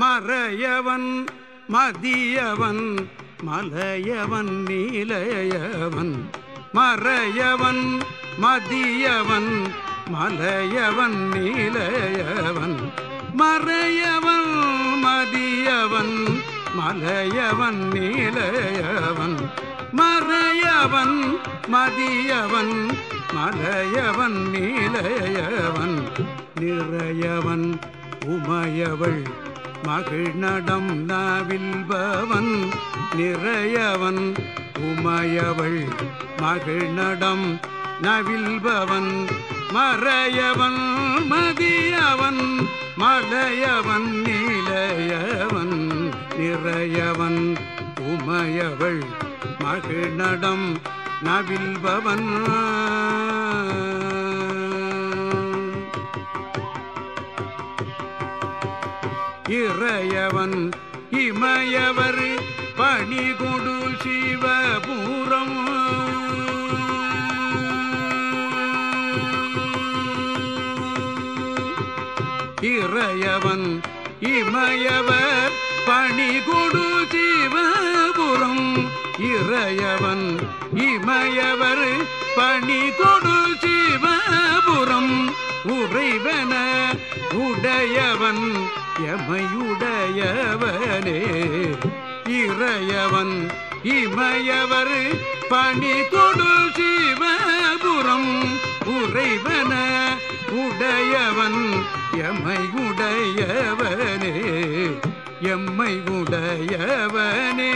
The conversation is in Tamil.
மறையவன் மதியவன் மலையவன் நீலையவன். மறையவன் மதியவன் மலையவன் நீலையவன். மறையவன் மதியவன் மலையவன் நீலையவன். மறையவன் மதியவன் மலையவன் நீலையவன். நிறையவன் உமையவள் மகிழ்நடம் நாவில்பவன் நிறையவன் உமையவள். மகிழ்நடம் நவில்பவன் மறையவன் மதியவன் மலையவன் நீலையவன் நிறையவன் உமையவள். மகிழ்நடம் நவில்பவன். இறையவன் இமயவர் பணிகொடு சிவபூரம். இறையவன் இமயவர் பணிகொடு சிவபுரம். இறையவன் இமயவர் பணிகொடு சிவபுரம். உறைவன உடையவன் எமையுடையவனே இறையவன் இமயவர் பணி கொடு சிவபுரம். உறைவன உடையவன் எமையுடையவனே எம்மை உடையவனே